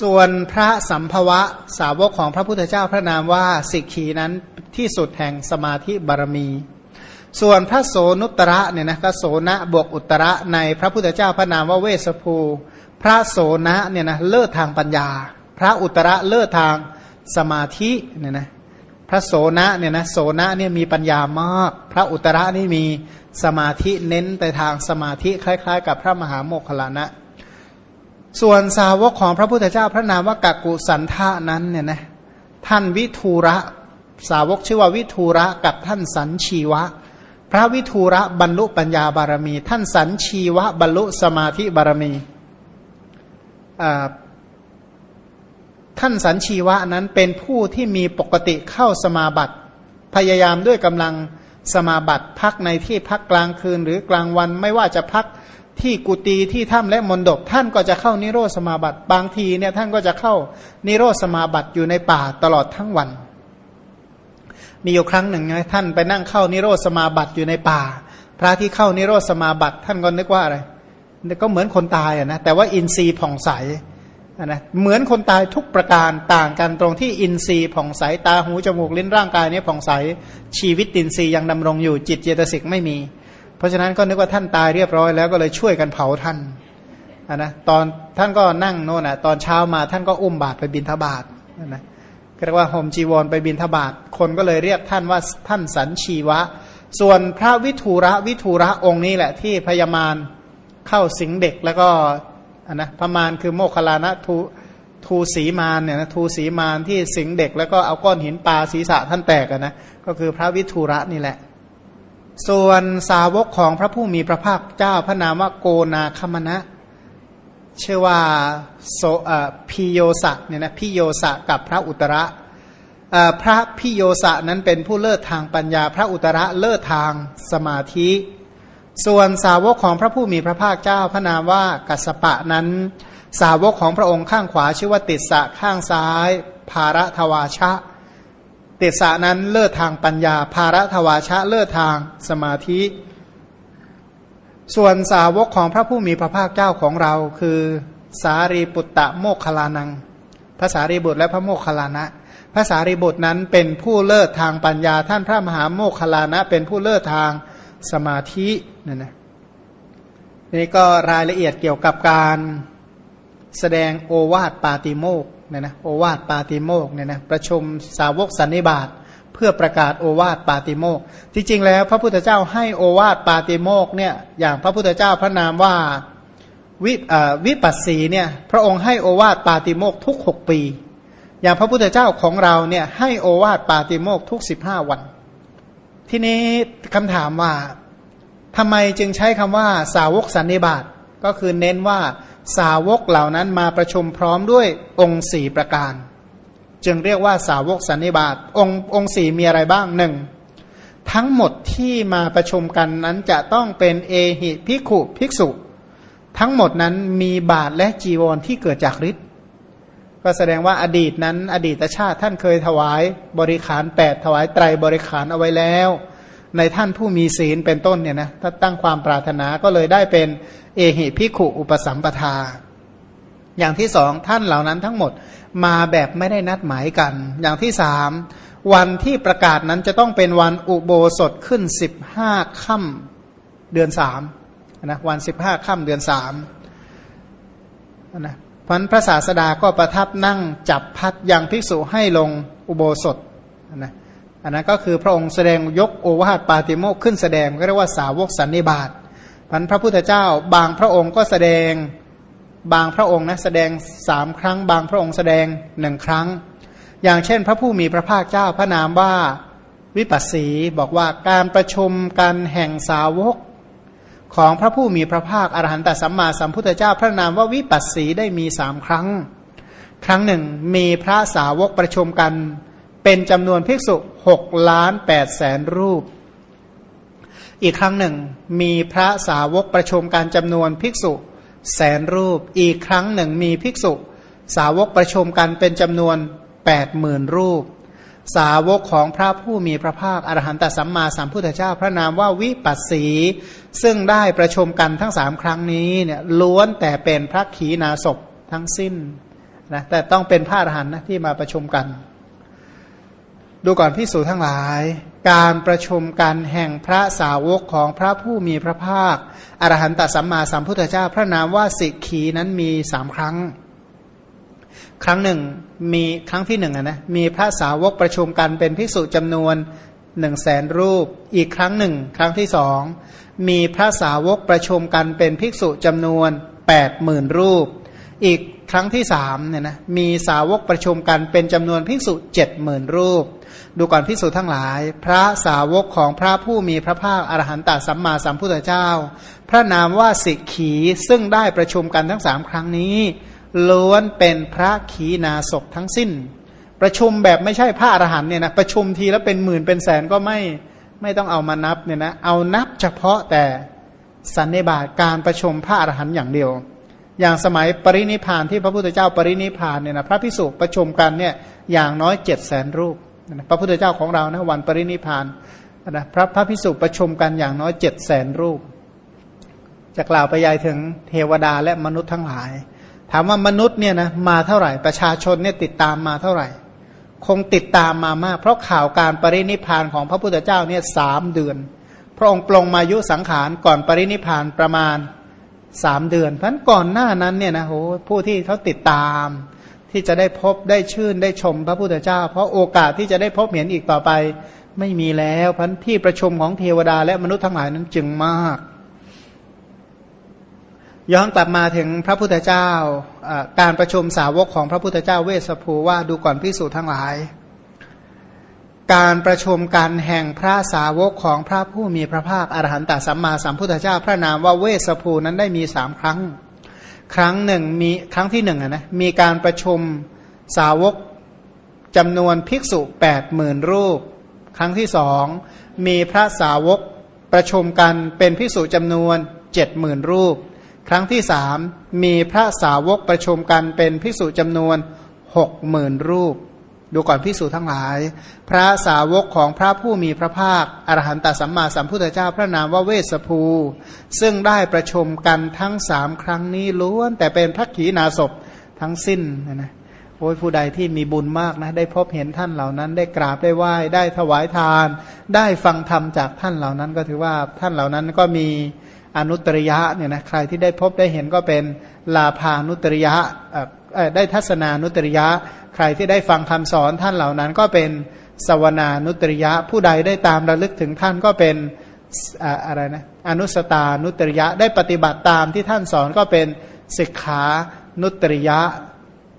ส่วนพระสัมภวะสาวกของพระพุทธเจ้าพระนามว่าสิกขีนั้นที่สุดแห่งสมาธิบารมี ส่วนพระโสนุตระเนี่ยนะก็โสนะบวกอุตระในพระพุทธเจ้าพระนามว่าเวสภู พระโสนะเนี่ยนะเลิศทางปัญญา พระอุตระเลิศทางสมาธิเนี่ยนะพระโสนะเนี่ยนะโสนะเนี่ยมีปัญญามาก พระอุตระนี่มีสมาธิเน้นไปทางสมาธิคล้าย ๆ กับพระมหาโมคคลานะ ส่วนสาวกของพระพุทธเจ้าพระนามว่ากักกุสันทานั้นเนี่ยนะท่านวิทูระสาวกชื่อว่าวิทูระกับท่านสันชีวะ พระวิทูระบรรลุปัญญาบารมี ท่านสันชีวะบรรลุสมาธิบารมีท่านสันชีวะนั้นเป็นผู้ที่มีปกติเข้าสมาบัติพยายามด้วยกำลังสมาบัติพักในที่พักกลางคืนหรือกลางวันไม่ว่าจะพัก ที่กุฏิที่ถ้ำและมนดบท่านก็จะเข้านิโรธสมาบัติ บางทีเนี่ยท่านก็จะเข้านิโรธสมาบัติอยู่ในป่าตลอดทั้งวัน มีอยู่ครั้งหนึ่งไงท่านไปนั่งเข้านิโรธสมาบัติอยู่ในป่า พระที่เข้านิโรธสมาบัติ ท่านก็นึกว่าอะไรก็เหมือนคนตายอะนะแต่ว่าอินทรีย์ผ่องใสนะเหมือนคนตายทุกประการต่างกันตรงที่อินทรีย์ผ่องใสตาหูจมูกลิ้นร่างกายนี้ผ่องใสชีวิตอินทรีย์ยังดำรงอยู่จิตเจตสิกไม่มี เพราะฉะนั้นก็นึกว่าท่านตายเรียบร้อยแล้วก็เลยช่วยกันเผาท่านนะตอนท่านก็นั่งโน่นอะตอนเช้ามาท่านก็อุ้มบาตรไปบินทบาทนะเรียกว่าห่มจีวรไปบินทบาทคนก็เลยเรียกท่านว่าท่านสันชีวะ ส่วนพระวิทูระวิทูระองค์นี้แหละที่พยามารเข้าสิงเด็กแล้วก็นนะพมารคือโมคลานะทูทูสีมารเนี่ยนะทูสีมารที่สิงเด็กแล้วก็เอาก้อนหินปลาศีรษะท่านแตกนะก็คือพระวิทูระนี่แหละ ส่วนสาวกของพระผู้มีพระภาคเจ้าพระนามว่าโกนาคมณะชื่อว่าโซพิโยสะเนี่ยนะพิโยสะกับพระอุตระพระพิโยสะนั้นเป็นผู้เลิศทางปัญญา พระอุตระเลิศทางสมาธิ ส่วนสาวกของพระผู้มีพระภาคเจ้าพระนามว่ากัสปะนั้น สาวกของพระองค์ข้างขวาชื่อว่าติดสะข้างซ้าย ภารทวาชะ ติสานั้นเลิศทางปัญญา ภาระทวาชะเลิศทางสมาธิ ส่วนสาวกของพระผู้มีพระภาคเจ้าของเรา คือสารีปุตตะโมคคลานังภาษารีบุตรและพระโมคคลานะภาษารีบุตรนั้นเป็นผู้เลิศทางปัญญา ท่านพระมหาโมคคลานะ เป็นผู้เลิศทางสมาธินั่นนะนี่ก็รายละเอียดเกี่ยวกับการแสดงโอวาทปาติโมก เนี่ยนะโอวาทปาติโมกเนี่ยนะประชุมสาวกสันนิบาตเพื่อประกาศโอวาทปาติโมกจริงๆ แล้วพระพุทธเจ้าให้โอวาทปาติโมกเนี่ยอย่างพระพุทธเจ้าพระนามว่าวิวิปัสสีเนี่ยพระองค์ให้โอวาทปาติโมกทุกหกปี อย่างพระพุทธเจ้าของเราเนี่ยให้โอวาทปาติโมกทุกสิบห้าวัน ทีนี้คำถามว่าทำไมจึงใช้คำว่าสาวกสันนิบาตก็คือเน้นว่า สาวกเหล่านั้นมาประชุมพร้อมด้วยองค์สี่ประการ จึงเรียกว่าสาวกสันนิบาตองค์องค์สี่มีอะไรบ้างหนึ่งทั้งหมดที่มาประชุมกันนั้นจะต้องเป็นเอหิภิกขุภิกษุ ทั้งหมดนั้นมีบาทและจีวรที่เกิดจากฤทธิ์ก็แสดงว่าอดีตนั้น อดีตชาติท่านเคยถวายบริขารแปดถวายไตรบริขารเอาไว้แล้ว ในท่านผู้มีศีลเป็นต้นเนี่ยนะถ้าตั้งความปรารถนาก็เลยได้เป็น เอหิพิขุอุปสัมปทา อย่างที่สองท่านเหล่านั้นทั้งหมดมาแบบไม่ได้นัดหมายกัน อย่างที่สามวันที่ประกาศนั้นจะต้องเป็นวันอุโบสถขึ้นสิบห้าค่ำเดือนสามนะวันสิบห้าค่ำเดือนสามนะพันพระศาสดาก็ประทับนั่งจับพัดยังภิกษุให้ลงอุโบสถนะอันนั้นก็คือพระองค์แสดงยกโอวาทปาติโมกขึ้นแสดงก็เรียกว่าสาวกสันนิบาต พันพระพุทธเจ้าบางพระองค์ก็แสดงบางพระองค์นะแสดงสามครั้ง บางพระองค์แสดงหนึ่งครั้ง อย่างเช่น พระผู้มีพระภาคเจ้าพระนามว่าวิปัสสีบอกว่าการประชุมกันแห่งสาวกของพระผู้มีพระภาคอรหันตสัมมาสัมพุทธเจ้าพระนามว่าวิปัสสีได้มีสามครั้ง ครั้งหนึ่งมีพระสาวกประชุมกัน เป็นจำนวนภิกษุหกล้านแปดแสนรูป อีกครั้งหนึ่งมีพระสาวกประชุมการจำนวนภิกษุ แสนรูป อีกครั้งหนึ่งมีภิกษุ สาวกประชุมกันเป็นจำนวนแปดหมื่นรูป สาวกของพระผู้มีพระภาคอรหันตสัมมาสัมพุทธเจ้าพระนามว่าวิปัสสี ซึ่งได้ประชุมกันทั้งสามครั้งนี้เนี่ยล้วนแต่เป็นพระขีณาสพทั้งสิ้นนะแต่ต้องเป็นพระอรหันต์นะที่มาประชุมกัน ดูก่อนพิสูจทั้งหลาย การประชุมกันแห่งพระสาวกของพระผู้มีพระภาค อรหันตสัมมาสัมพุทธเจ้าพระนามว่าสิกขีนั้นมีสามครั้ง ครั้งหนึ่งมีครั้งที่หนึ่งนะมีพระสาวกประชุมกันเป็นพิสุจำนวนหนึ่งแสนรูป อีกครั้งหนึ่ง ครั้งที่สองมีพระสาวกประชุมกันเป็นภิกษุจำนวนแปดหมื่นรูป อีกครั้งที่สามเนี่ยนะมีสาวกประชุมกันเป็นจำนวนภิกษุเจ็ดหมื่นรูป ดูก่อนภิกษุทั้งหลาย พระสาวกของพระผู้มีพระภาคอรหันตสัมมาสัมพุทธเจ้า พระนามว่าสิกขีซึ่งได้ประชุมกันทั้งสามครั้งนี้ ล้วนเป็นพระขีนาศพทั้งสิ้น ประชุมแบบไม่ใช่พระอรหันเนี่ยนะประชุมทีแล้วเป็นหมื่นเป็นแสนก็ไม่ไม่ต้องเอามานับเนี่ยนะเอานับเฉพาะแต่สันนิบาตการประชุมพระอรหันต์อย่างเดียว อย่างสมัยปรินิพานที่พระพุทธเจ้าปรินิพานเนี่ยนะพระพิสุประชุมกันเนี่ยอย่างน้อยเจ็ดแสนรูปพระพุทธเจ้าของเรานะวันปรินิพานนะพระพระพิสุประชุมกันอย่างน้อยเจ็ดแสนรูป จะกล่าวไปยายถึงเทวดาและมนุษย์ทั้งหลาย ถามว่ามนุษย์เนี่ยนะมาเท่าไหร่ประชาชนเนี่ยติดตามมาเท่าไหร่ คงติดตามมามาก เพราะข่าวการปรินิพานของพระพุทธเจ้าเนี่ยสามเดือน พระองค์ปลงมายุสังขารก่อนปรินิพานประมาณ สามเดือน เพราะก่อนหน้านั้นเนี่ยนะโหผู้ที่เขาติดตาม ที่จะได้พบได้ชื่นได้ชมพระพุทธเจ้า เพราะโอกาสที่จะได้พบเห็นอีกต่อไป ไม่มีแล้วพันที่ประชุมของเทวดาและมนุษย์ทั้งหลายนั้นจึงมาก ย้อนกลับมาถึงพระพุทธเจ้าการประชุมสาวกของพระพุทธเจ้าเวสภูว่าดูก่อนพิสูจน์ทั้งหลาย การประชุมกันแห่งพระสาวกของพระผู้มีพระภาคอรหันตสัมมาสัมพุทธเจ้าพระนามว่าเวสภูนั้นได้มีสามครั้ง ครั้งหนึ่งมีครั้งที่หนึ่งนะมีการประชุมสาวกจำนวนภิกษุแปดหมื่นรูป ครั้งที่สองมีพระสาวกประชุมกันเป็นภิกษุจำนวนเจ็ดหมื่นรูป ครั้งที่สามมีพระสาวกประชุมกันเป็นพิสุจำนวนหกหมื่นรูป ดูก่อนพิสูจทั้งหลาย พระสาวกของพระผู้มีพระภาค อรหันตสัมมาสัมพุทธเจ้าพระนามว่าเวสภู ซึ่งได้ประชุมกันทั้งสามครั้งนี้ล้วน แต่เป็นพระขีณาสพทั้งสิ้นนะโอ้ยผู้ใดที่มีบุญมากนะ ได้พบเห็นท่านเหล่านั้น ได้กราบได้ไหว้ได้ถวายทาน ได้ฟังธรรมจากท่านเหล่านั้น ก็ถือว่าท่านเหล่านั้นก็มีอนุตริยะเนี่ยนะใครที่ได้พบได้เห็นก็เป็นลาภานุตริยะ ได้ทัศนานุตริยะ ใครที่ได้ฟังคำสอนท่านเหล่านั้นก็เป็นสวนานุตริยะ ผู้ใดได้ตามระลึกถึงท่านก็เป็นอะไรนะอนุสตานุตริยะได้ปฏิบัติตามที่ท่านสอนก็เป็นศิกขานุตริยะ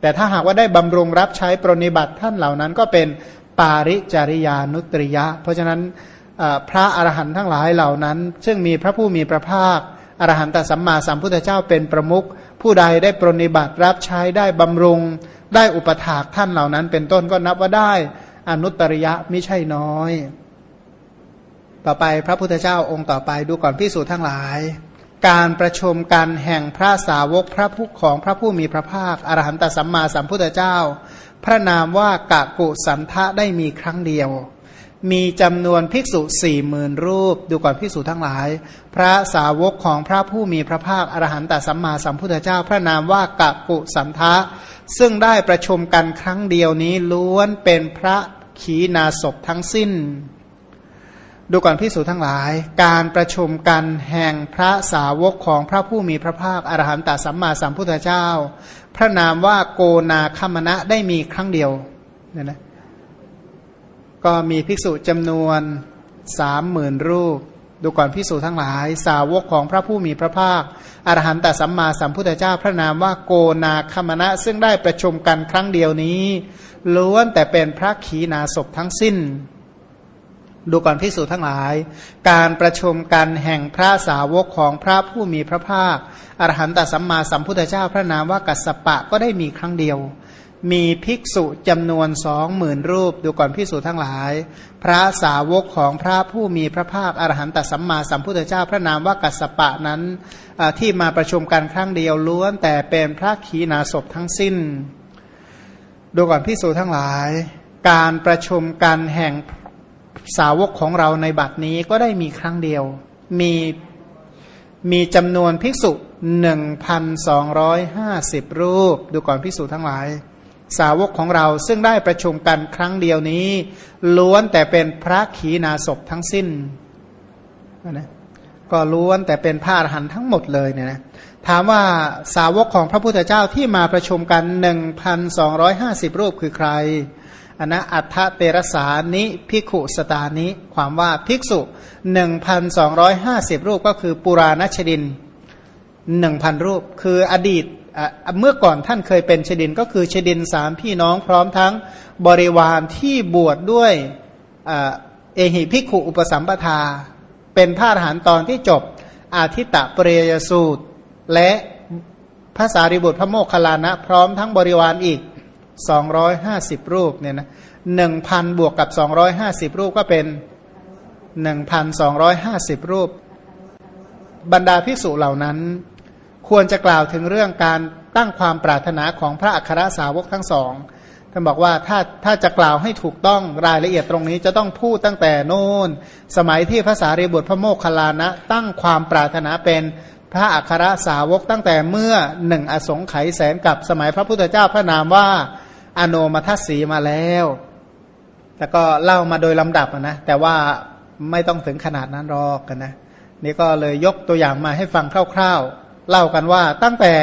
แต่ถ้าหากว่าได้บำรุงรับใช้ปรนิบัติท่านเหล่านั้นก็เป็นปาริจาริยานุตริยะ เพราะฉะนั้นพระอรหันต์ทั้งหลายเหล่านั้น ซึ่งมีพระผู้มีพระภาค อรหันตสัมมาสัมพุทธเจ้าเป็นประมุขผู้ใดได้ปรนิบัติรับใช้ได้บำรุง ได้อุปถากท่านเหล่านั้น เป็นต้นก็นับว่าได้อนุตริยะไม่ใช่น้อย ต่อไปพระพุทธเจ้าองค์ต่อไปดูก่อนพิสูจน์ทั้งหลาย การประชุมกันแห่งพระสาวกพระผู้ของพระผู้มีพระภาคอรหันตสัมมาสัมพุทธเจ้า พระนามว่ากะกุสันทะได้มีครั้งเดียว มีจำนวนภิกษุสี่หมื่นรูป ดูก่อนภิกษุทั้งหลาย พระสาวกของพระผู้มีพระภาคอรหันตสัมมาสัมพุทธเจ้าพระนามว่ากะปุสันทะ ซึ่งได้ประชุมกันครั้งเดียวนี้ล้วนเป็นพระขีณาสพทั้งสิ้น ดูก่อนพิสูจทั้งหลาย การประชุมกันแห่งพระสาวกของพระผู้มีพระภาคอรหันตสัมมาสัมพุทธเจ้า พระนามว่าโกนาคมณะได้มีครั้งเดียวเนี่ยนะ ก็มีภิกษุจำนวนสามหมื่นรูป ดูก่อนภิกษุทั้งหลาย สาวกของพระผู้มีพระภาคอรหันตสัมมาสัมพุทธเจ้าพระนามว่าโกนาคมณะ ซึ่งได้ประชุมกันครั้งเดียวนี้ล้วนแต่เป็นพระขีณาสพทั้งสิ้น ดูก่อนพิสูจทั้งหลาย การประชุมกันแห่งพระสาวกของพระผู้มีพระภาคอรหันตสัมมาสัมพุทธเจ้าพระนามว่ากัสสปะก็ได้มีครั้งเดียว มีภิกษุจำนวนสองหมื่นรูป ดูก่อนภิกษุทั้งหลาย พระสาวกของพระผู้มีพระภาคอรหันตสัมมาสัมพุทธเจ้าพระนามว่ากัสปะนั้นที่มาประชุมกันครั้งเดียวล้วนแต่เป็นพระขีณาสพทั้งสิ้น ดูก่อนภิกษุทั้งหลาย การประชุมกันแห่งสาวกของเราในบัดนี้ก็ได้มีครั้งเดียว มีมีจำนวนภิกษุหนึ่งพันสองร้อยห้าสิบรูป ดูก่อนพิสูจทั้งหลาย สาวกของเราซึ่งได้ประชุมกันครั้งเดียวนี้ ล้วนแต่เป็นพระขีณาสพทั้งสิ้นนะก็ล้วนแต่เป็นพระอรหันต์ทั้งหมดเลยเนี่ยนะถามว่าสาวกของพระพุทธเจ้าที่มาประชุมกันหนึ่งพันสองร้อยห้าสิบรูปคือใครอันนะอัฏฐเตระสานิภิกขุสตานิความว่าภิกษุหนึ่งพันสองร้อยห้าสิบรูปก็คือปุราณชดินหนึ่งพันรูป คืออดีต เมื่อก่อนท่านเคยเป็นชดินก็คือชดินสามพี่น้องพร้อมทั้งบริวารที่บวชดด้วยเอหิภิกขุอุปสัมปทา เป็นพระอรหันต์ตอนที่จบอาทิตตปรยสูตร และภาษาริบุตรพระโมคคัลลานะ พร้อมทั้งบริวารอีกสองร้อยห้าสิบรูปเนี่ยนะหนึ่งพันบวกกับสองร้อยห้าสิบรูปก็เป็นหนึ่งพันสองร้อยห้าสิบรูป บรรดาภิกษุเหล่านั้น ควรจะกล่าวถึงเรื่องการตั้งความปรารถนาของพระอัครสาวกทั้งสองท่านบอกว่าถ้าถ้าจะกล่าวให้ถูกต้องรายละเอียดตรงนี้จะต้องพูดตั้งแต่โน้นสมัยที่ภาษารีบุตรพระโมคคัลลานะ ตั้งความปรารถนาเป็นพระอัครสาวกตั้งแต่เมื่อหนึ่งอสงไขยแสนกับสมัยพระพุทธเจ้าพระนามว่าอโนมัทสีมาแล้วแต่ก็เล่ามาโดยลำดับนะแต่ว่าไม่ต้องถึงขนาดนั้นรอกกันนะนี่ก็เลยยกตัวอย่างมาให้ฟังคร่าวๆ เล่ากันว่า ตั้งแต่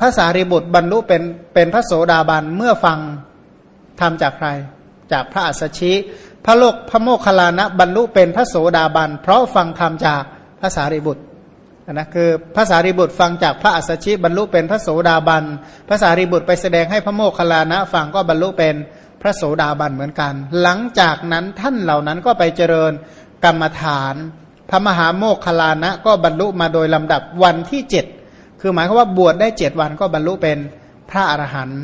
พระสารีบุตรบรรลุเป็นเป็นพระโสดาบันเมื่อฟังทำจากใคร จากพระอัสสชิ พระโลกพระโมคคัลลานะบรรลุเป็นพระโสดาบันเพราะฟังธรรมจากพระสารีบุตรนะคือภาษารีบุตรฟังจากพระอัสสชิบรรลุเป็นพระโสดาบันภาษารีบุตรไปแสดงให้พระโมคคัลลานะฟังก็บรรลุเป็นพระโสดาบันเหมือนกัน หลังจากนั้นท่านเหล่านั้นก็ไปเจริญกรรมฐาน พระมหาโมคคลานะก็บรรลุมาโดยลำดับวันที่เจ็ดคือหมายความว่าบวชได้เจ็ดวันก็บรรลุเป็นพระอรหันต์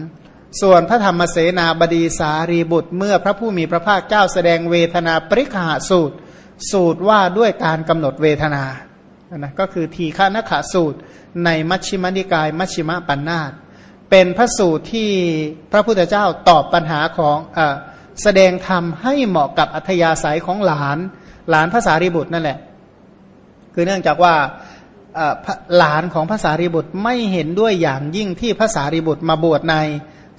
ส่วนพระธรรมเสนาบดีสารีบุตรเมื่อพระผู้มีพระภาคเจ้าแสดงเวทนาปริคหาสูตร สูตรว่าด้วยการกำหนดเวทนานะก็คือทีฆานขาสูตรในมัชฌิมนิกาย มัชฌิมปัญนาตเป็นพระสูตรที่พระพุทธเจ้าตอบปัญหาของอแสดงธรรมให้เหมาะกับอัธยาศัยของหลาน หลานภาษารีบุตรนั่นแหละ คือเนื่องจากว่าหลานของภาษารีบุตรไม่เห็นด้วยอย่างยิ่งที่ภาษารีบุตรมาบวชใน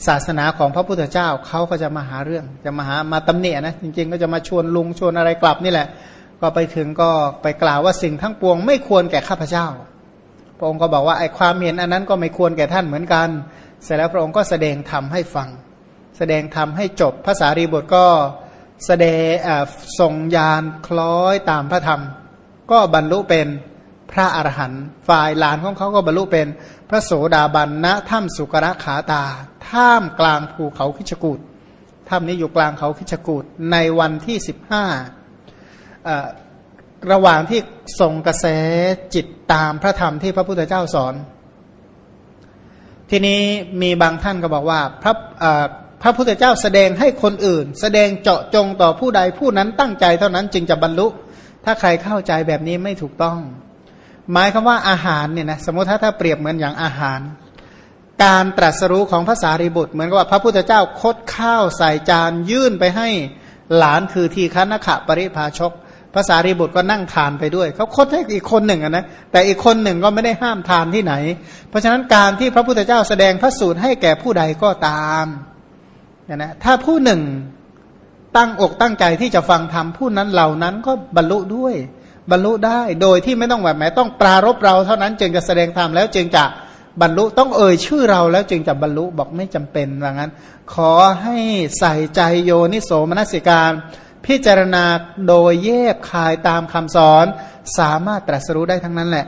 ศาสนาของพระพุทธเจ้าเขาก็จะมาหาเรื่องจะมาหามาตำเนียนะจริงๆ ก็จะมาชวนลุงชวนอะไรกลับนี่แหละ ก็ไปถึงก็ไปกล่าวว่าสิ่งทั้งปวง ไม่ควรแก่ข้าพเจ้า พระองค์ก็บอกว่าไอ้ความเห็นอันนั้นก็ไม่ควรแก่ท่านเหมือนกัน เสร็จแล้วพระองค์ก็แสดงธรรมให้ฟัง แสดงธรรมให้จบภาษารีบทก็แสดงส่งยานคล้อยตามพระธรรม ก็บรรลุเป็นพระอรหันต์ฝ่ายหลานของเขาก็บรรลุเป็นพระโสดาบันณถ้ำสุกระขาตาท่ามกลางภูเขาคิชกูดถ้ำนี้อยู่กลางเขาคิชกูดในวันที่สิบห้าระหว่างที่ส่งกระแสจิตตามพระธรรมที่พระพุทธเจ้าสอน ทีนี้มีบางท่านก็บอกว่าพระพระพุทธเจ้าแสดงให้คนอื่น แสดงเจาะจงต่อผู้ใดผู้นั้นตั้งใจเท่านั้นจึงจะบรรลุ ถ้าใครเข้าใจแบบนี้ไม่ถูกต้อง หมายคำว่าอาหารเนี่ยนะสมมติถ้าถ้าเปรียบเหมือนอย่างอาหาร การตรัสรู้ของภาษารีบุตร เหมือนกับว่าพระพุทธเจ้าคดข้าวใส่จานยื่นไปให้หลานคือทีฆนขะปริภาชกภาษารีบุตรก็นั่งทานไปด้วย เขาคดให้อีกคนหนึ่งนะแต่อีกคนหนึ่งก็ไม่ได้ห้ามทานที่ไหน เพราะฉะนั้นการที่พระพุทธเจ้าแสดงพระสูตรให้แก่ผู้ใดก็ตามนะนะถ้าผู้หนึ่ง ตั้งอกตั้งใจที่จะฟังธรรมผู้นั้นเหล่านั้นก็บรรลุด้วย บรรลุได้โดยที่ไม่ต้องแบบแม้ต้องปรารบเราเท่านั้นจึงจะแสดงธรรมแล้วจึงจะบรรลุต้องเอ่ยชื่อเราแล้วจึงจะบรรลุบอกไม่จำเป็นว่างั้น ขอให้ใส่ใจโยนิโสมนสิการ พิจารณาโดยแยบคายตามคำสอน สามารถตรัสรู้ได้ทั้งนั้นแหละ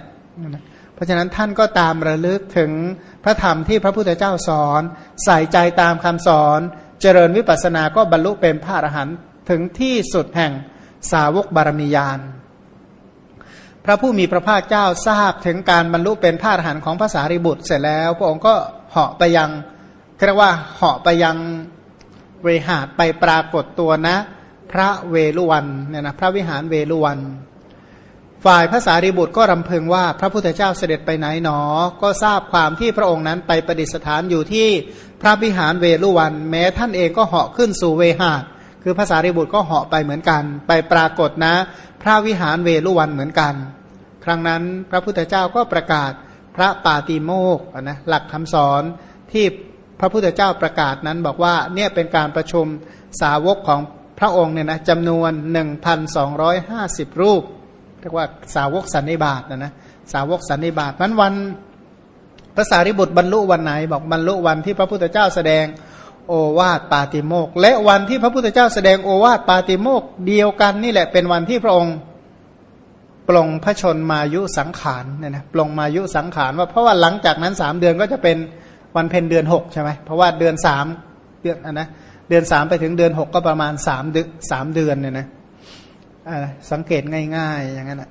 พราะฉะนั้นท่านก็ตามระลึกถึงพระธรรมที่พระพุทธเจ้าสอน ใส่ใจตามคำสอน เจริญวิปัสสนาก็บรรลุเป็นพระอรหันต์ถึงที่สุดแห่งสาวกบารมียาน พระผู้มีพระภาคเจ้าทราบถึงการบรรลุเป็นพระอรหันต์ของภาษาริบุตรเสร็จแล้ว พระองค์ก็เหาะไปยังเรียกว่าเหาะไปยังเวหาดไปปรากฏตัวนะ พระเวลุวันเนี่ยนะพระวิหารเวลุวัน ฝ่ายภาษาริบุตรก็รำพึงว่าพระพุทธเจ้าเสด็จไปไหนหนอ ก็ทราบความที่พระองค์นั้นไปประดิษฐานอยู่ที่พระวิหารเวลุวัน แม้ท่านเองก็เหาะขึ้นสู่เวหาดคือภาษาริบุตรก็เหาะไปเหมือนกัน ไปปรากฏนะ พระวิหารเวลุวันเหมือนกัน ครั้งนั้นพระพุทธเจ้าก็ประกาศพระปาติโมกนะหลักคำสอนที่พระพุทธเจ้าประกาศนั้นบอกว่าเนี่ยเป็นการประชุมสาวกของพระองค์เนี่ยนะจำนวน 1,250 รูป รียกว่าสาวกสันนิบาตนะนะสาวกสันนิบาตนั้นวันภาษาริบุตรบรรลุวันไหน บอกบรรลุวันที่พระพุทธเจ้าแสดงโอวาทปาติโมกและวันที่พระพุทธเจ้าแสดงโอวาทปาติโมกเดียวกันนี่แหละเป็นวันที่พระองค์ปลงพระชนมายุสังขารเนี่ยนะปลงมายุสังขารว่าเพราะว่าหลังจากนั้นสามเดือนก็จะเป็นวันเพ็ญเดือนหกใช่ไหมเพราะว่าเดือนสามเดือนนะเดือนสามไปถึงเดือนหกก็ประมาณสามเดือนสามเดือนเนี่ยนะ สังเกตง่าย ๆ อย่างนั้นะ